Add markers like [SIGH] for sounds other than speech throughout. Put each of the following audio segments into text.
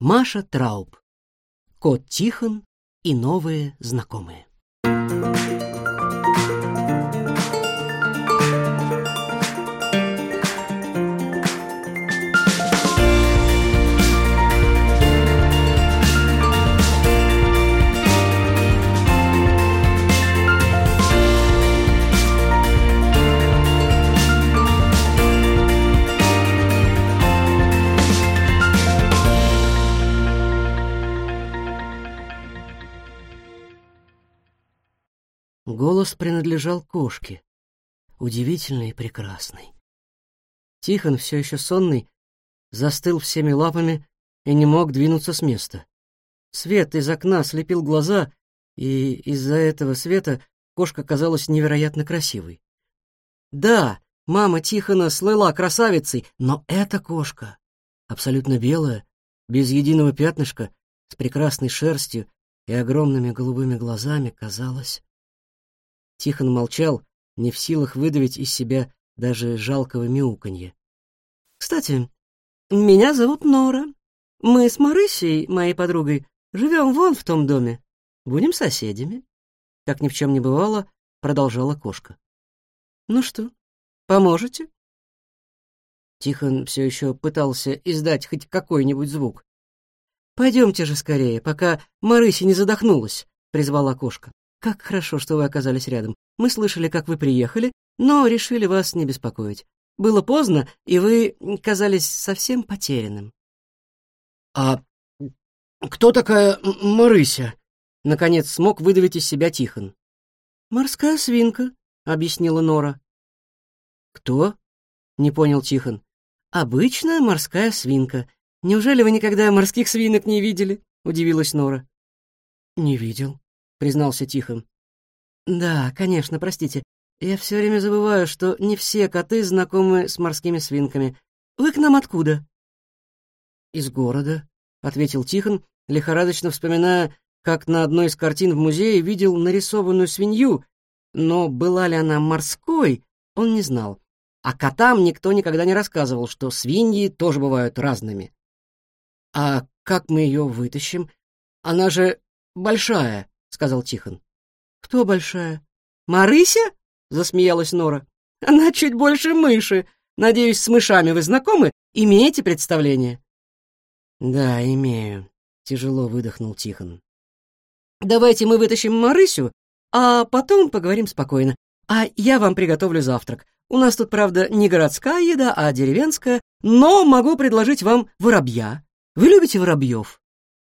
Маша Трауб. Кот Тихон и новые знакомые. Голос принадлежал кошке, удивительной и прекрасной. Тихон, все еще сонный, застыл всеми лапами и не мог двинуться с места. Свет из окна слепил глаза, и из-за этого света кошка казалась невероятно красивой. Да, мама Тихона слыла красавицей, но эта кошка, абсолютно белая, без единого пятнышка, с прекрасной шерстью и огромными голубыми глазами, казалась Тихон молчал, не в силах выдавить из себя даже жалкого мяуканья. «Кстати, меня зовут Нора. Мы с Марысей, моей подругой, живем вон в том доме. Будем соседями». Как ни в чем не бывало, продолжала кошка. «Ну что, поможете?» Тихон все еще пытался издать хоть какой-нибудь звук. «Пойдемте же скорее, пока Марыся не задохнулась», — призвала кошка. Как хорошо, что вы оказались рядом. Мы слышали, как вы приехали, но решили вас не беспокоить. Было поздно, и вы казались совсем потерянным. А кто такая Марыся? Наконец смог выдавить из себя Тихон. Морская свинка, объяснила Нора. Кто? Не понял Тихон. Обычная морская свинка. Неужели вы никогда морских свинок не видели? Удивилась Нора. Не видел. — признался Тихон. «Да, конечно, простите. Я все время забываю, что не все коты знакомы с морскими свинками. Вы к нам откуда?» «Из города», — ответил Тихон, лихорадочно вспоминая, как на одной из картин в музее видел нарисованную свинью, но была ли она морской, он не знал. А котам никто никогда не рассказывал, что свиньи тоже бывают разными. «А как мы ее вытащим? Она же большая», — сказал Тихон. «Кто большая? Марыся?» — засмеялась Нора. «Она чуть больше мыши. Надеюсь, с мышами вы знакомы? Имеете представление?» «Да, имею», — тяжело выдохнул Тихон. «Давайте мы вытащим Марысю, а потом поговорим спокойно. А я вам приготовлю завтрак. У нас тут, правда, не городская еда, а деревенская, но могу предложить вам воробья. Вы любите воробьев?»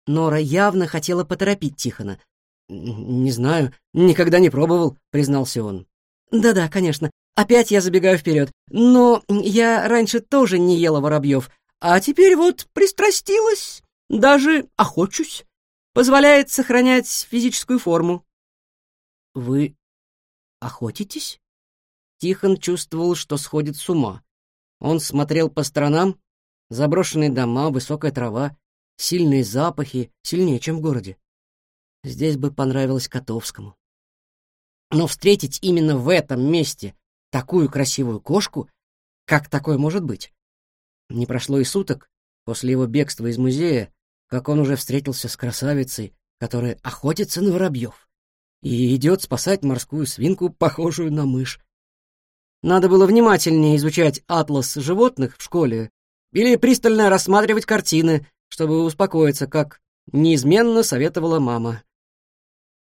Нора явно хотела поторопить Тихона, «Не знаю, никогда не пробовал», — признался он. «Да-да, конечно. Опять я забегаю вперед. Но я раньше тоже не ела воробьев, а теперь вот пристрастилась, даже охочусь. Позволяет сохранять физическую форму». «Вы охотитесь?» Тихон чувствовал, что сходит с ума. Он смотрел по сторонам, заброшенные дома, высокая трава, сильные запахи, сильнее, чем в городе. Здесь бы понравилось Котовскому. Но встретить именно в этом месте такую красивую кошку, как такое может быть? Не прошло и суток после его бегства из музея, как он уже встретился с красавицей, которая охотится на воробьев и идет спасать морскую свинку, похожую на мышь. Надо было внимательнее изучать атлас животных в школе или пристально рассматривать картины, чтобы успокоиться, как неизменно советовала мама.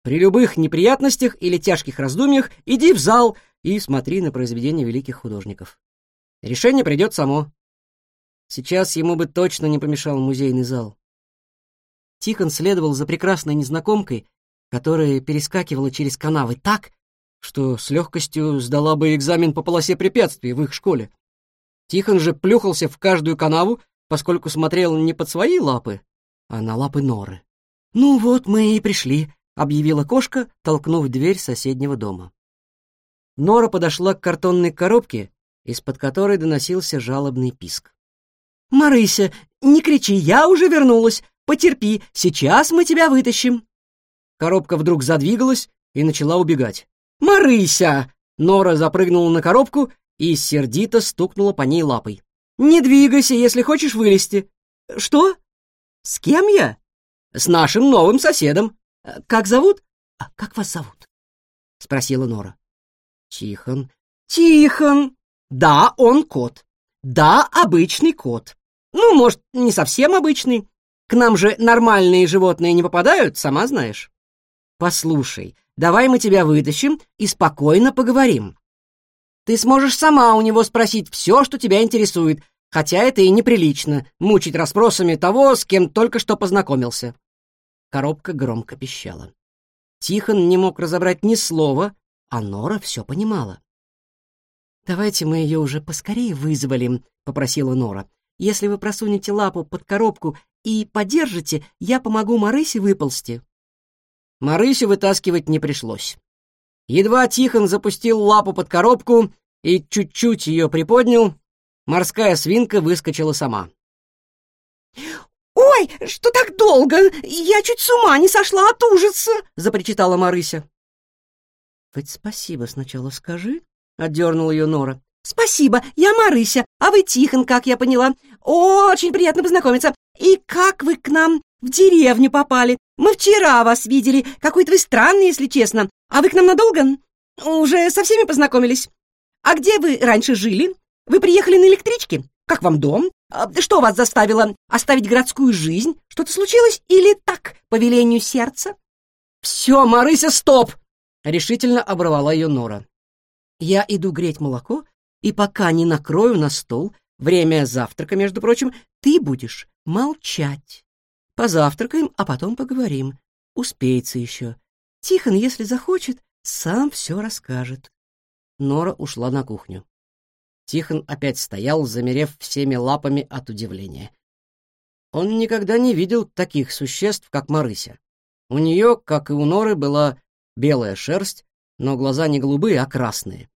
При любых неприятностях или тяжких раздумьях иди в зал и смотри на произведения великих художников. Решение придет само. Сейчас ему бы точно не помешал музейный зал. Тихон следовал за прекрасной незнакомкой, которая перескакивала через канавы так, что с легкостью сдала бы экзамен по полосе препятствий в их школе. Тихон же плюхался в каждую канаву, поскольку смотрел не под свои лапы, а на лапы норы. «Ну вот мы и пришли», — объявила кошка, толкнув дверь соседнего дома. Нора подошла к картонной коробке, из-под которой доносился жалобный писк. «Марыся, не кричи, я уже вернулась. Потерпи, сейчас мы тебя вытащим». Коробка вдруг задвигалась и начала убегать. «Марыся!» Нора запрыгнула на коробку и сердито стукнула по ней лапой. «Не двигайся, если хочешь вылезти». «Что?» С кем я? С нашим новым соседом. Как зовут? А как вас зовут? Спросила Нора. Тихон. Тихон! Да, он кот. Да, обычный кот. Ну, может, не совсем обычный. К нам же нормальные животные не попадают, сама знаешь. Послушай, давай мы тебя вытащим и спокойно поговорим. Ты сможешь сама у него спросить все, что тебя интересует, хотя это и неприлично — мучить расспросами того, с кем только что познакомился. Коробка громко пищала. Тихон не мог разобрать ни слова, а Нора все понимала. «Давайте мы ее уже поскорее вызволим», — попросила Нора. «Если вы просунете лапу под коробку и подержите, я помогу Марысе выползти». Марысю вытаскивать не пришлось. Едва Тихон запустил лапу под коробку и чуть-чуть ее приподнял, морская свинка выскочила сама. «Ой, что так долго? Я чуть с ума не сошла от ужаса!» — запричитала Марыся. «Хоть спасибо сначала скажи», — отдернула ее Нора. «Спасибо, я Марыся, а вы Тихон, как я поняла. Очень приятно познакомиться. И как вы к нам в деревню попали? Мы вчера вас видели. Какой-то вы странный, если честно. А вы к нам надолго? Уже со всеми познакомились? А где вы раньше жили? Вы приехали на электричке? Как вам дом? А что вас заставило оставить городскую жизнь? Что-то случилось или так, по велению сердца? Все, Марыся, стоп! Решительно оборвала ее Нора. Я иду греть молоко, и пока не накрою на стол, время завтрака, между прочим, ты будешь молчать. Позавтракаем, а потом поговорим. Успеется еще. Тихон, если захочет, сам все расскажет. Нора ушла на кухню. Тихон опять стоял, замерев всеми лапами от удивления. Он никогда не видел таких существ, как Марыся. У нее, как и у Норы, была белая шерсть, но глаза не голубые, а красные.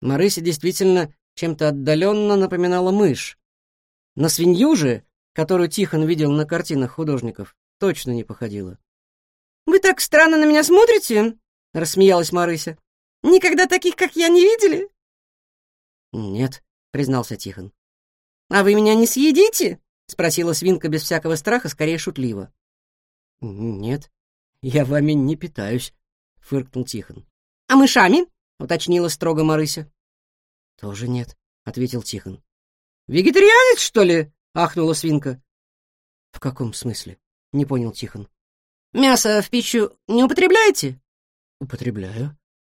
Марыся действительно чем-то отдаленно напоминала мышь. На свинью же, которую Тихон видел на картинах художников, точно не походила. «Вы так странно на меня смотрите?» — рассмеялась Марыся. «Никогда таких, как я, не видели?» «Нет», — признался Тихон. «А вы меня не съедите?» — спросила свинка без всякого страха, скорее шутливо. «Нет, я вами не питаюсь», — фыркнул Тихон. «А мышами?» — уточнила строго Марыся. «Тоже нет», — ответил Тихон. «Вегетарианец, что ли?» — ахнула свинка. «В каком смысле?» — не понял Тихон. «Мясо в пищу не употребляете?» «Употребляю.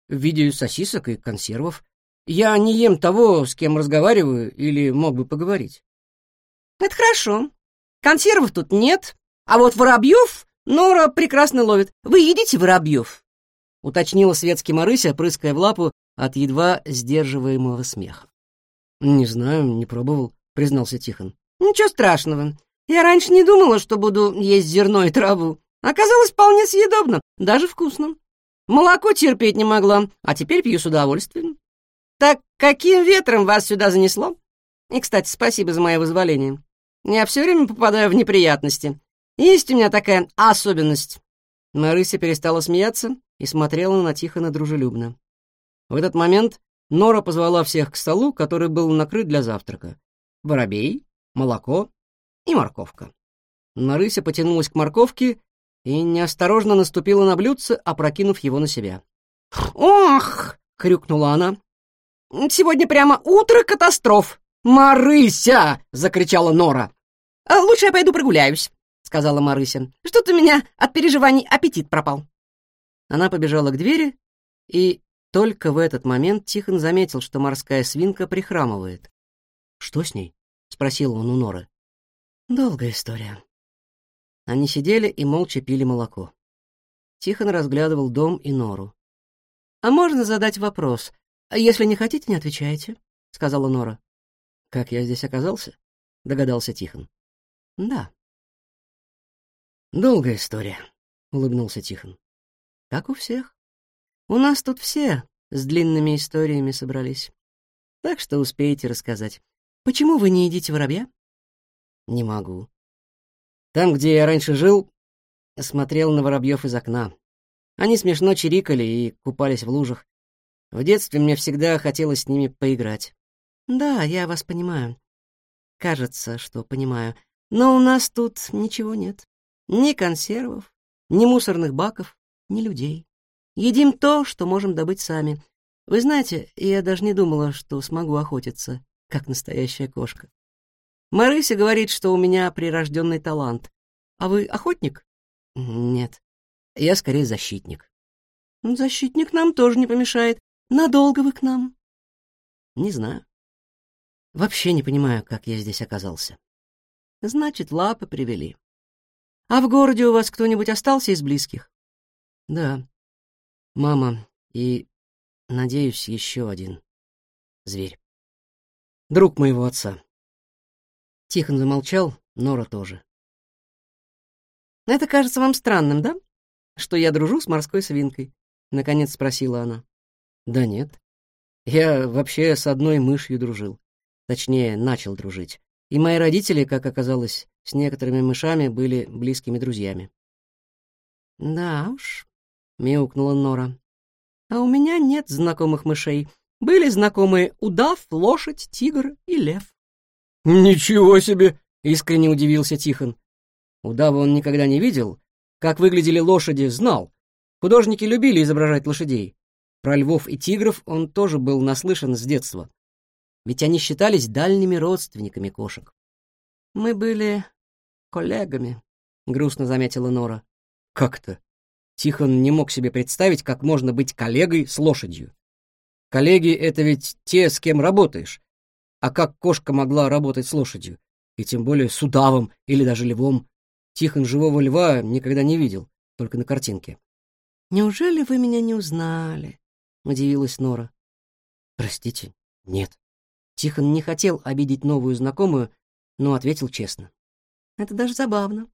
В виде сосисок и консервов. Я не ем того, с кем разговариваю или мог бы поговорить». «Это хорошо. Консервов тут нет, а вот воробьев Нора прекрасно ловит. Вы едите воробьев?» — уточнила светский Марыся, прыская в лапу от едва сдерживаемого смеха. «Не знаю, не пробовал», — признался Тихон. «Ничего страшного. Я раньше не думала, что буду есть зерно и траву. Оказалось вполне съедобно, даже вкусно. Молоко терпеть не могла, а теперь пью с удовольствием. Так каким ветром вас сюда занесло? И, кстати, спасибо за мое вызволение. Я все время попадаю в неприятности. Есть у меня такая особенность». Марыся перестала смеяться и смотрела на Тихона дружелюбно. В этот момент Нора позвала всех к столу, который был накрыт для завтрака. Воробей, молоко и морковка. Марыся потянулась к морковке и неосторожно наступила на блюдце, опрокинув его на себя. «Ох!» — хрюкнула она. «Сегодня прямо утро катастроф!» «Марыся!» — закричала Нора. «А «Лучше я пойду прогуляюсь», — сказала Марыся. «Что-то у меня от переживаний аппетит пропал». Она побежала к двери, и только в этот момент Тихон заметил, что морская свинка прихрамывает. «Что с ней?» — спросил он у Норы. «Долгая история», они сидели и молча пили молоко. Тихон разглядывал дом и нору. «А можно задать вопрос? Если не хотите, не отвечайте», — сказала Нора. «Как я здесь оказался?» — догадался Тихон. «Да». «Долгая история», — улыбнулся Тихон. «Как у всех. У нас тут все с длинными историями собрались. Так что успеете рассказать. Почему вы не едите воробья?» «Не могу», там, где я раньше жил, смотрел на воробьев из окна. Они смешно чирикали и купались в лужах. В детстве мне всегда хотелось с ними поиграть. Да, я вас понимаю. Кажется, что понимаю. Но у нас тут ничего нет. Ни консервов, ни мусорных баков, ни людей. Едим то, что можем добыть сами. Вы знаете, я даже не думала, что смогу охотиться, как настоящая кошка. Марыся говорит, что у меня прирожденный талант. А вы охотник? Нет, я скорее защитник. Защитник нам тоже не помешает. Надолго вы к нам? Не знаю. Вообще не понимаю, как я здесь оказался. Значит, лапы привели. А в городе у вас кто-нибудь остался из близких? Да. Мама и, надеюсь, еще один зверь. Друг моего отца. Тихон замолчал, Нора тоже. «Это кажется вам странным, да? Что я дружу с морской свинкой?» — наконец спросила она. «Да нет. Я вообще с одной мышью дружил. Точнее, начал дружить. И мои родители, как оказалось, с некоторыми мышами были близкими друзьями. «Да уж», — мяукнула Нора. «А у меня нет знакомых мышей. Были знакомые удав, лошадь, тигр и лев». «Ничего себе!» — искренне удивился Тихон. Удава он никогда не видел. Как выглядели лошади, знал. Художники любили изображать лошадей. Про львов и тигров он тоже был наслышан с детства. Ведь они считались дальними родственниками кошек. «Мы были коллегами», — грустно заметила Нора. «Как-то?» Тихон не мог себе представить, как можно быть коллегой с лошадью. Коллеги — это ведь те, с кем работаешь. А как кошка могла работать с лошадью? И тем более с удавом или даже львом. Тихон живого льва никогда не видел, только на картинке. «Неужели вы меня не узнали?» — удивилась Нора. «Простите, нет». Тихон не хотел обидеть новую знакомую, но ответил честно. «Это даже забавно.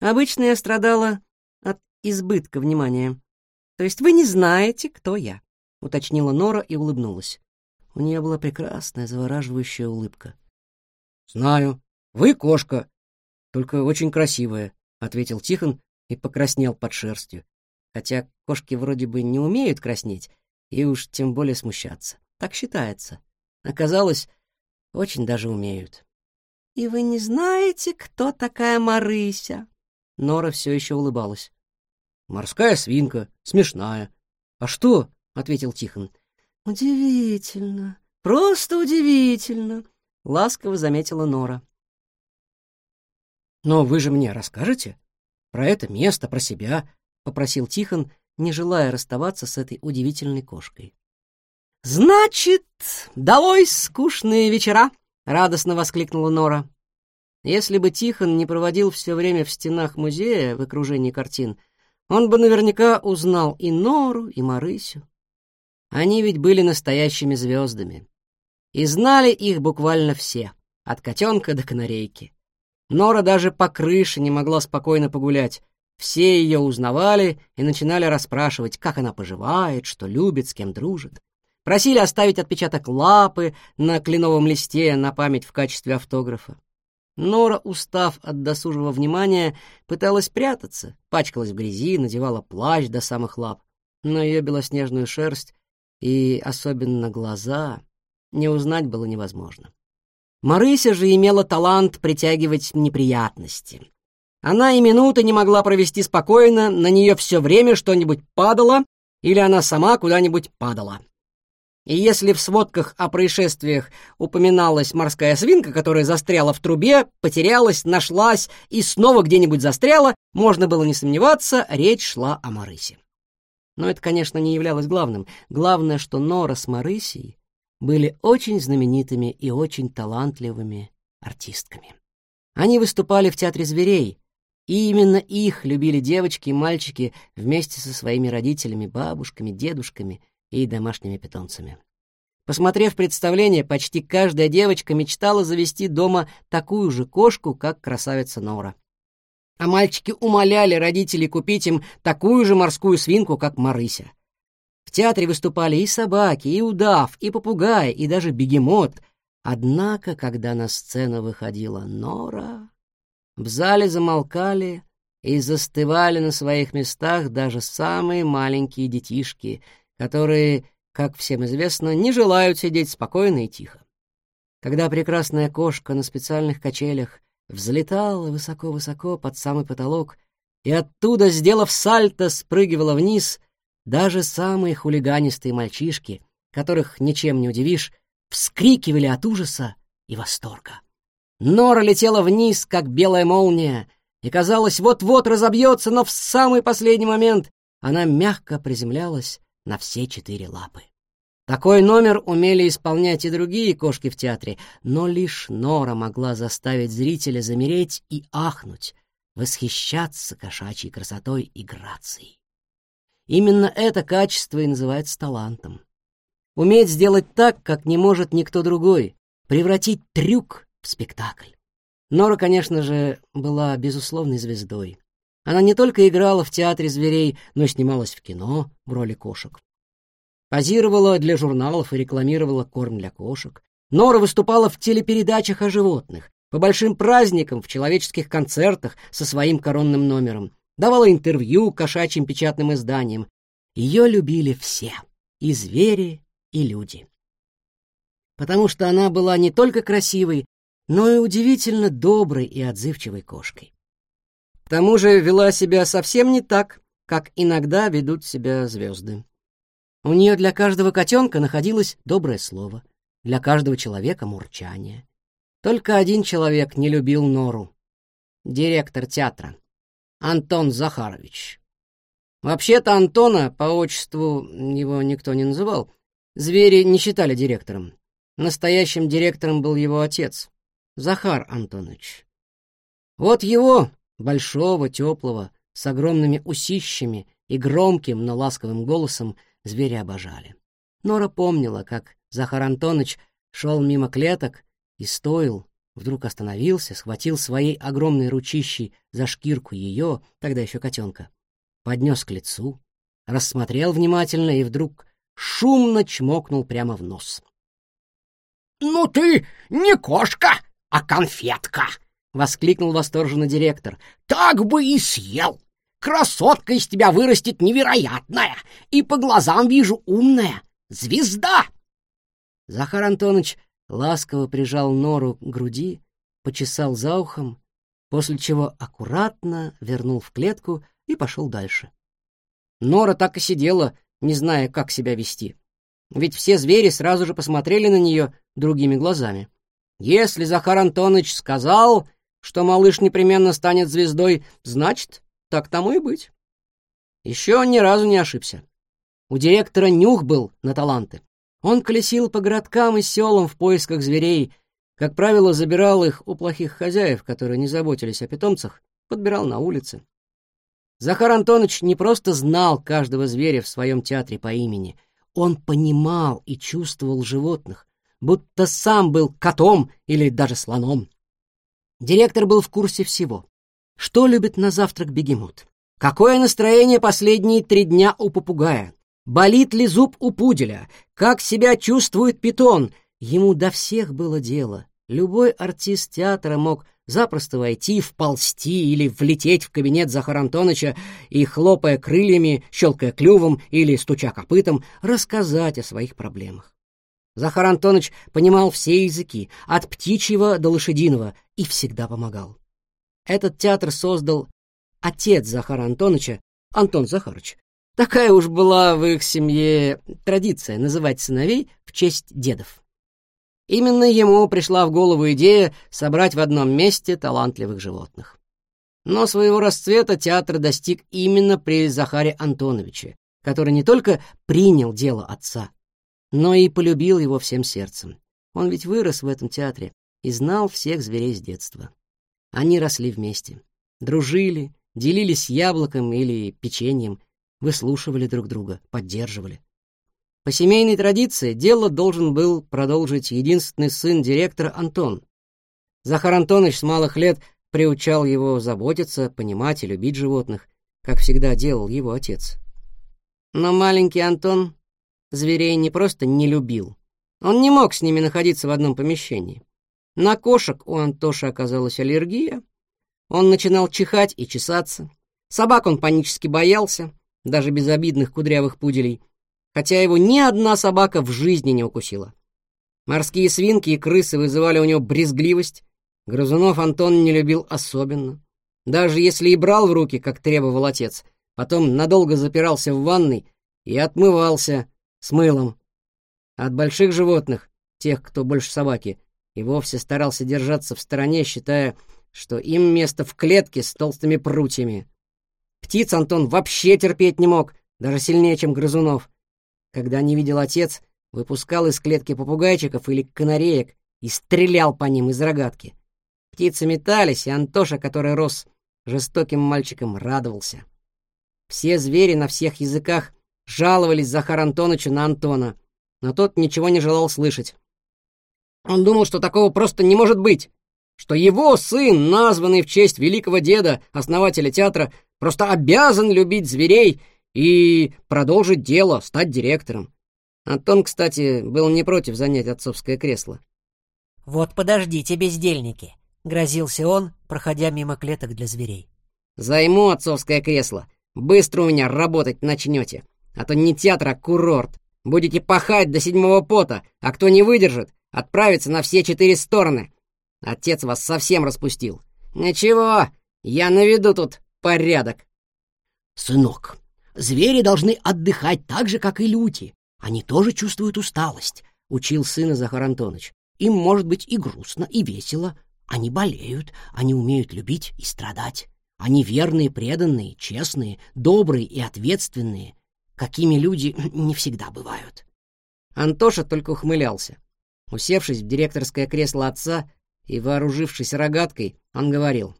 Обычно я страдала от избытка внимания. То есть вы не знаете, кто я?» — уточнила Нора и улыбнулась. У нее была прекрасная, завораживающая улыбка. «Знаю. Вы кошка. Только очень красивая», — ответил Тихон и покраснел под шерстью. Хотя кошки вроде бы не умеют краснеть, и уж тем более смущаться. Так считается. Оказалось, очень даже умеют. «И вы не знаете, кто такая Марыся?» Нора все еще улыбалась. «Морская свинка, смешная». «А что?» — ответил Тихон. «Удивительно, просто удивительно», — ласково заметила Нора. «Но вы же мне расскажете? Про это место, про себя?» — попросил Тихон, не желая расставаться с этой удивительной кошкой. «Значит, долой скучные вечера!» — радостно воскликнула Нора. Если бы Тихон не проводил все время в стенах музея в окружении картин, он бы наверняка узнал и Нору, и Марысю. Они ведь были настоящими звездами. И знали их буквально все, от котенка до канарейки. Нора даже по крыше не могла спокойно погулять, все ее узнавали и начинали расспрашивать, как она поживает, что любит, с кем дружит. Просили оставить отпечаток лапы на кленовом листе на память в качестве автографа. Нора, устав от досужего внимания, пыталась прятаться, пачкалась в грязи, надевала плащ до самых лап. Но ее белоснежную шерсть и особенно глаза не узнать было невозможно. Марыся же имела талант притягивать неприятности. Она и минуты не могла провести спокойно, на нее все время что-нибудь падало, или она сама куда-нибудь падала. И если в сводках о происшествиях упоминалась морская свинка, которая застряла в трубе, потерялась, нашлась и снова где-нибудь застряла, можно было не сомневаться, речь шла о Марысе. Но это, конечно, не являлось главным. Главное, что Нора с Марысей были очень знаменитыми и очень талантливыми артистками. Они выступали в Театре зверей, и именно их любили девочки и мальчики вместе со своими родителями, бабушками, дедушками и домашними питомцами. Посмотрев представление, почти каждая девочка мечтала завести дома такую же кошку, как красавица Нора. А мальчики умоляли родителей купить им такую же морскую свинку, как Марыся. В театре выступали и собаки, и удав, и попугай, и даже бегемот. Однако, когда на сцену выходила Нора, в зале замолкали и застывали на своих местах даже самые маленькие детишки, которые, как всем известно, не желают сидеть спокойно и тихо. Когда прекрасная кошка на специальных качелях взлетала высоко-высоко под самый потолок и оттуда, сделав сальто, спрыгивала вниз, даже самые хулиганистые мальчишки, которых ничем не удивишь, вскрикивали от ужаса и восторга. Нора летела вниз, как белая молния, и, казалось, вот-вот разобьется, но в самый последний момент она мягко приземлялась на все четыре лапы. Такой номер умели исполнять и другие кошки в театре, но лишь Нора могла заставить зрителя замереть и ахнуть, восхищаться кошачьей красотой и грацией. Именно это качество и называется талантом. Уметь сделать так, как не может никто другой, превратить трюк в спектакль. Нора, конечно же, была безусловной звездой. Она не только играла в театре зверей, но и снималась в кино в роли кошек. Позировала для журналов и рекламировала корм для кошек. Нора выступала в телепередачах о животных, по большим праздникам, в человеческих концертах со своим коронным номером. Давала интервью кошачьим печатным изданиям. Ее любили все, и звери, и люди. Потому что она была не только красивой, но и удивительно доброй и отзывчивой кошкой. К тому же вела себя совсем не так, как иногда ведут себя звезды. У нее для каждого котенка находилось доброе слово, для каждого человека — мурчание. Только один человек не любил Нору — директор театра, Антон Захарович. Вообще-то Антона, по отчеству его никто не называл, звери не считали директором. Настоящим директором был его отец, Захар Антонович. Вот его, большого, теплого, с огромными усищами и громким, но ласковым голосом, звери обожали. Нора помнила, как Захар Антонович шел мимо клеток и стоил, вдруг остановился, схватил своей огромной ручищей за шкирку ее, тогда еще котенка, поднес к лицу, рассмотрел внимательно и вдруг шумно чмокнул прямо в нос. «Ну ты не кошка!» А конфетка!» — воскликнул восторженно директор. «Так бы и съел! Красотка из тебя вырастет невероятная, и по глазам вижу умная. Звезда!» Захар Антонович ласково прижал нору к груди, почесал за ухом, после чего аккуратно вернул в клетку и пошел дальше. Нора так и сидела, не зная, как себя вести. Ведь все звери сразу же посмотрели на нее другими глазами. Если Захар Антонович сказал, что малыш непременно станет звездой, значит, так тому и быть. Еще он ни разу не ошибся. У директора нюх был на таланты. Он колесил по городкам и селам в поисках зверей, как правило, забирал их у плохих хозяев, которые не заботились о питомцах, подбирал на улице. Захар Антонович не просто знал каждого зверя в своем театре по имени, он понимал и чувствовал животных, будто сам был котом или даже слоном. Директор был в курсе всего. Что любит на завтрак бегемот? Какое настроение последние три дня у попугая? Болит ли зуб у пуделя? Как себя чувствует питон? Ему до всех было дело. Любой артист театра мог запросто войти, вползти или влететь в кабинет Захара Антоновича и, хлопая крыльями, щелкая клювом или стуча копытом, рассказать о своих проблемах. Захар Антонович понимал все языки, от птичьего до лошадиного, и всегда помогал. Этот театр создал отец Захара Антоновича, Антон Захарович. Такая уж была в их семье традиция называть сыновей в честь дедов. Именно ему пришла в голову идея собрать в одном месте талантливых животных. Но своего расцвета театр достиг именно при Захаре Антоновиче, который не только принял дело отца, но и полюбил его всем сердцем. Он ведь вырос в этом театре и знал всех зверей с детства. Они росли вместе, дружили, делились яблоком или печеньем, выслушивали друг друга, поддерживали. По семейной традиции дело должен был продолжить единственный сын директора Антон. Захар Антонович с малых лет приучал его заботиться, понимать и любить животных, как всегда делал его отец. Но маленький Антон зверей не просто не любил. Он не мог с ними находиться в одном помещении. На кошек у Антоши оказалась аллергия. Он начинал чихать и чесаться. Собак он панически боялся, даже безобидных кудрявых пуделей, хотя его ни одна собака в жизни не укусила. Морские свинки и крысы вызывали у него брезгливость, Грызунов Антон не любил особенно. Даже если и брал в руки, как требовал отец, потом надолго запирался в ванной и отмывался с мылом. От больших животных, тех, кто больше собаки, и вовсе старался держаться в стороне, считая, что им место в клетке с толстыми прутьями. Птиц Антон вообще терпеть не мог, даже сильнее, чем грызунов. Когда не видел отец, выпускал из клетки попугайчиков или канареек и стрелял по ним из рогатки. Птицы метались, и Антоша, который рос жестоким мальчиком, радовался. Все звери на всех языках жаловались Захар Антоновичу на Антона, но тот ничего не желал слышать. Он думал, что такого просто не может быть, что его сын, названный в честь великого деда, основателя театра, просто обязан любить зверей и продолжить дело, стать директором. Антон, кстати, был не против занять отцовское кресло. «Вот подождите, бездельники!» — грозился он, проходя мимо клеток для зверей. «Займу отцовское кресло. Быстро у меня работать начнете. А то не театр, а курорт. Будете пахать до седьмого пота, а кто не выдержит, отправится на все четыре стороны. Отец вас совсем распустил. Ничего, я наведу тут порядок». «Сынок, звери должны отдыхать так же, как и люди. Они тоже чувствуют усталость», — учил сына Захар Антонович. «Им может быть и грустно, и весело. Они болеют, они умеют любить и страдать. Они верные, преданные, честные, добрые и ответственные, какими люди [CLEARS THROAT] не всегда бывают». Антоша только ухмылялся. Усевшись в директорское кресло отца и вооружившись рогаткой, он говорил.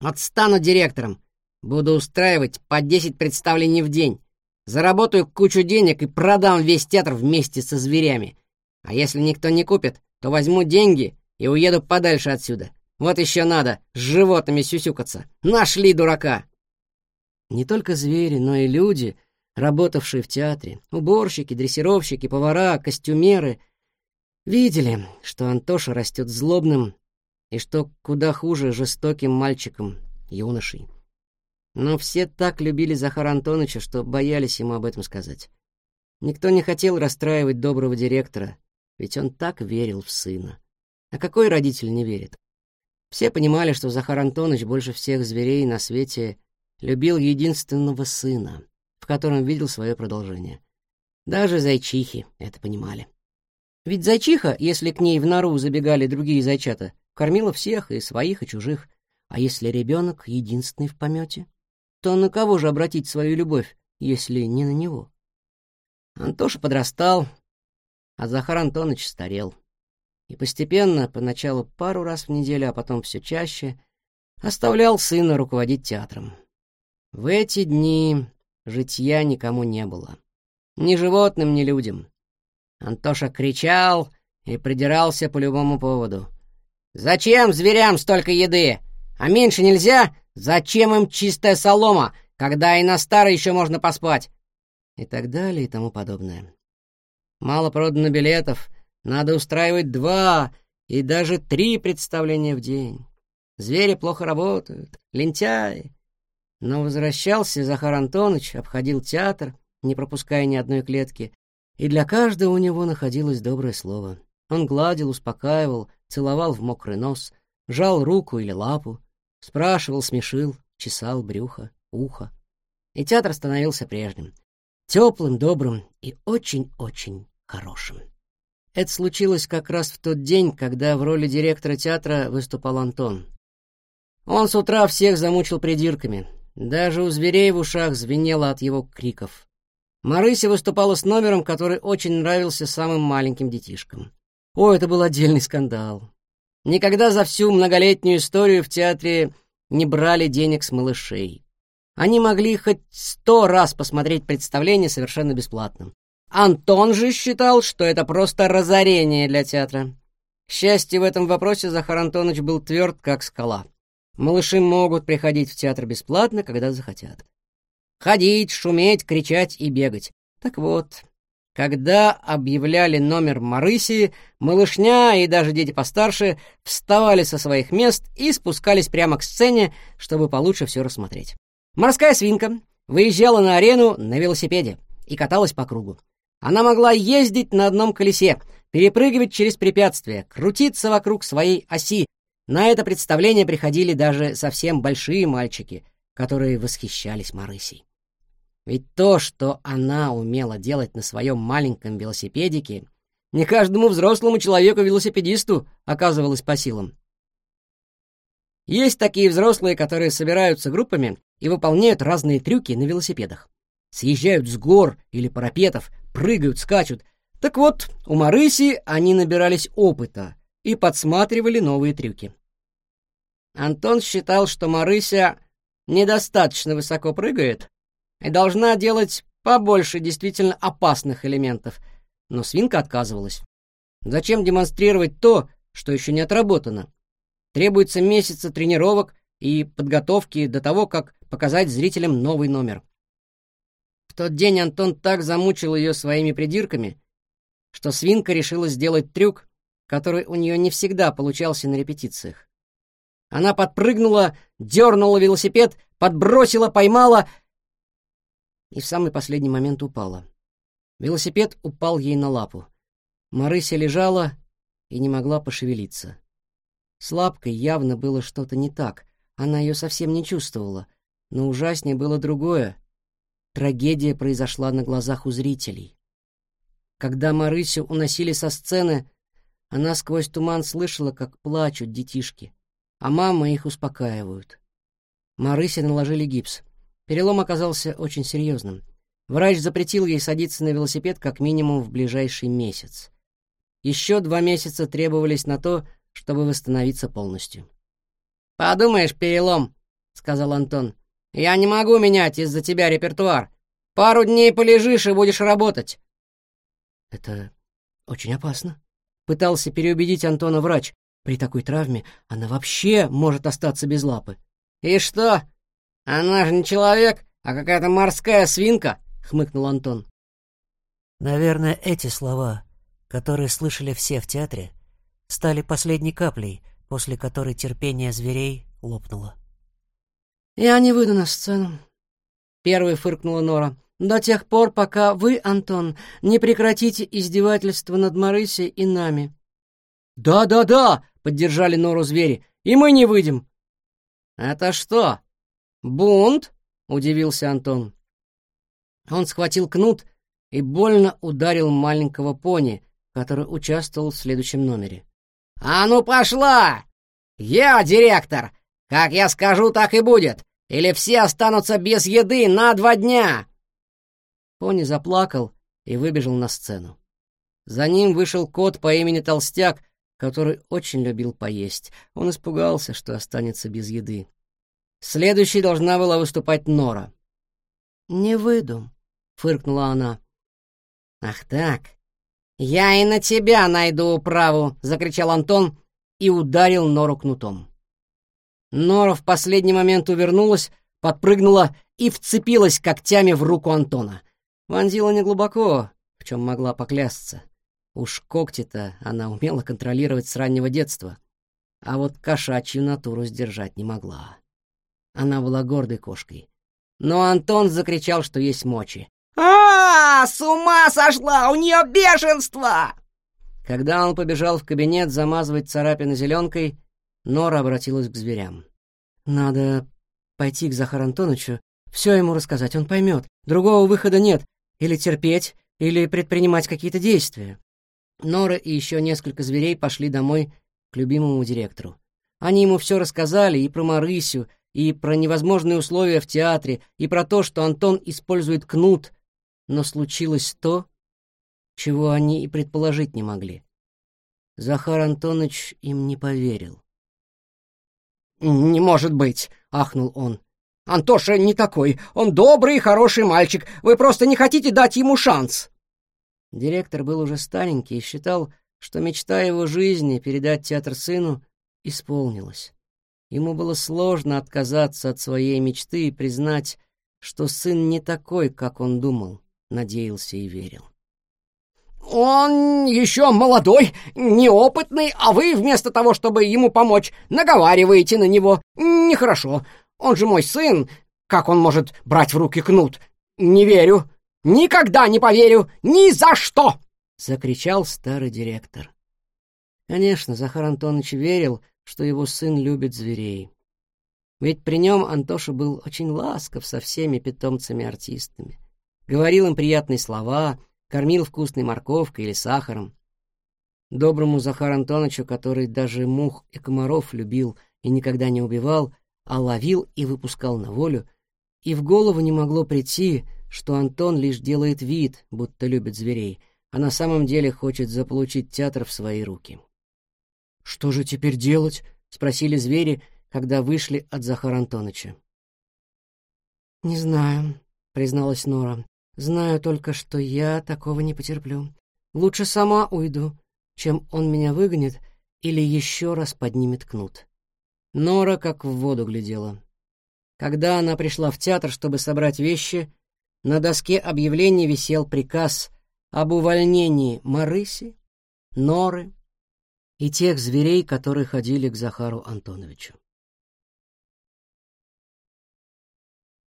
«Отстану директором. Буду устраивать по десять представлений в день. Заработаю кучу денег и продам весь театр вместе со зверями. А если никто не купит, то возьму деньги и уеду подальше отсюда. Вот еще надо с животными сюсюкаться. Нашли дурака!» Не только звери, но и люди, работавшие в театре, уборщики, дрессировщики, повара, костюмеры, видели, что Антоша растет злобным и что куда хуже жестоким мальчиком, юношей. Но все так любили Захара Антоновича, что боялись ему об этом сказать. Никто не хотел расстраивать доброго директора, ведь он так верил в сына. А какой родитель не верит? Все понимали, что Захар Антонович больше всех зверей на свете любил единственного сына, в котором видел свое продолжение. Даже зайчихи это понимали. Ведь зайчиха, если к ней в нору забегали другие зайчата, кормила всех, и своих, и чужих. А если ребенок единственный в помете? то на кого же обратить свою любовь, если не на него? Антоша подрастал, а Захар Антонович старел. И постепенно, поначалу пару раз в неделю, а потом все чаще, оставлял сына руководить театром. В эти дни житья никому не было. Ни животным, ни людям. Антоша кричал и придирался по любому поводу. «Зачем зверям столько еды? А меньше нельзя? Зачем им чистая солома, когда и на старой еще можно поспать? И так далее и тому подобное. Мало продано билетов, надо устраивать два и даже три представления в день. Звери плохо работают, лентяи. Но возвращался Захар Антонович, обходил театр, не пропуская ни одной клетки, и для каждого у него находилось доброе слово. Он гладил, успокаивал, целовал в мокрый нос, жал руку или лапу, Спрашивал, смешил, чесал брюхо, ухо. И театр становился прежним. Теплым, добрым и очень-очень хорошим. Это случилось как раз в тот день, когда в роли директора театра выступал Антон. Он с утра всех замучил придирками. Даже у зверей в ушах звенело от его криков. Марыся выступала с номером, который очень нравился самым маленьким детишкам. О, это был отдельный скандал. Никогда за всю многолетнюю историю в театре не брали денег с малышей. Они могли хоть сто раз посмотреть представление совершенно бесплатно. Антон же считал, что это просто разорение для театра. К счастью, в этом вопросе Захар Антонович был тверд, как скала. Малыши могут приходить в театр бесплатно, когда захотят. Ходить, шуметь, кричать и бегать. Так вот, когда объявляли номер Марыси, малышня и даже дети постарше вставали со своих мест и спускались прямо к сцене, чтобы получше все рассмотреть. Морская свинка выезжала на арену на велосипеде и каталась по кругу. Она могла ездить на одном колесе, перепрыгивать через препятствия, крутиться вокруг своей оси. На это представление приходили даже совсем большие мальчики, которые восхищались Марысей. Ведь то, что она умела делать на своем маленьком велосипедике, не каждому взрослому человеку-велосипедисту оказывалось по силам. Есть такие взрослые, которые собираются группами и выполняют разные трюки на велосипедах. Съезжают с гор или парапетов, прыгают, скачут. Так вот, у Марыси они набирались опыта и подсматривали новые трюки. Антон считал, что Марыся недостаточно высоко прыгает и должна делать побольше действительно опасных элементов, но свинка отказывалась. Зачем демонстрировать то, что еще не отработано? Требуется месяца тренировок и подготовки до того, как показать зрителям новый номер. В тот день Антон так замучил ее своими придирками, что свинка решила сделать трюк, который у нее не всегда получался на репетициях. Она подпрыгнула, дернула велосипед, подбросила, поймала и в самый последний момент упала. Велосипед упал ей на лапу. Марыся лежала и не могла пошевелиться. С лапкой явно было что-то не так. Она ее совсем не чувствовала. Но ужаснее было другое. Трагедия произошла на глазах у зрителей. Когда Марысю уносили со сцены, она сквозь туман слышала, как плачут детишки, а мамы их успокаивают. Марысе наложили гипс. Перелом оказался очень серьезным. Врач запретил ей садиться на велосипед как минимум в ближайший месяц. Еще два месяца требовались на то, чтобы восстановиться полностью. «Подумаешь, перелом», — сказал Антон. «Я не могу менять из-за тебя репертуар. Пару дней полежишь и будешь работать». «Это очень опасно», — пытался переубедить Антона врач. «При такой травме она вообще может остаться без лапы». «И что? Она же не человек, а какая-то морская свинка», — хмыкнул Антон. «Наверное, эти слова, которые слышали все в театре, стали последней каплей, после которой терпение зверей лопнуло. «Я не выйду на сцену», — первой фыркнула Нора. «До тех пор, пока вы, Антон, не прекратите издевательство над Марысей и нами». «Да-да-да!» — поддержали Нору звери. «И мы не выйдем». «Это что, бунт?» — удивился Антон. Он схватил кнут и больно ударил маленького пони, который участвовал в следующем номере. «А ну пошла! Я директор! Как я скажу, так и будет! Или все останутся без еды на два дня!» Пони заплакал и выбежал на сцену. За ним вышел кот по имени Толстяк, который очень любил поесть. Он испугался, что останется без еды. Следующей должна была выступать Нора. «Не выйду», — фыркнула она. «Ах так, «Я и на тебя найду управу!» — закричал Антон и ударил Нору кнутом. Нора в последний момент увернулась, подпрыгнула и вцепилась когтями в руку Антона. Вонзила неглубоко, в чем могла поклясться. Уж когти-то она умела контролировать с раннего детства, а вот кошачью натуру сдержать не могла. Она была гордой кошкой. Но Антон закричал, что есть мочи. А, с ума сошла! У нее бешенство!» Когда он побежал в кабинет замазывать царапины зеленкой, Нора обратилась к зверям. «Надо пойти к Захару Антоновичу, все ему рассказать, он поймет. Другого выхода нет. Или терпеть, или предпринимать какие-то действия». Нора и еще несколько зверей пошли домой к любимому директору. Они ему все рассказали и про Марысю, и про невозможные условия в театре, и про то, что Антон использует кнут, но случилось то, чего они и предположить не могли. Захар Антонович им не поверил. «Не может быть!» — ахнул он. «Антоша не такой. Он добрый и хороший мальчик. Вы просто не хотите дать ему шанс!» Директор был уже старенький и считал, что мечта его жизни передать театр сыну исполнилась. Ему было сложно отказаться от своей мечты и признать, что сын не такой, как он думал надеялся и верил. «Он еще молодой, неопытный, а вы, вместо того, чтобы ему помочь, наговариваете на него. Нехорошо. Он же мой сын. Как он может брать в руки кнут? Не верю. Никогда не поверю. Ни за что!» закричал старый директор. Конечно, Захар Антонович верил, что его сын любит зверей. Ведь при нем Антоша был очень ласков со всеми питомцами-артистами. Говорил им приятные слова, кормил вкусной морковкой или сахаром. Доброму Захару Антоновичу, который даже мух и комаров любил и никогда не убивал, а ловил и выпускал на волю, и в голову не могло прийти, что Антон лишь делает вид, будто любит зверей, а на самом деле хочет заполучить театр в свои руки. «Что же теперь делать?» — спросили звери, когда вышли от Захара Антоновича. «Не знаю», — призналась Нора. «Знаю только, что я такого не потерплю. Лучше сама уйду, чем он меня выгонит или еще раз поднимет кнут». Нора как в воду глядела. Когда она пришла в театр, чтобы собрать вещи, на доске объявлений висел приказ об увольнении Марыси, Норы и тех зверей, которые ходили к Захару Антоновичу.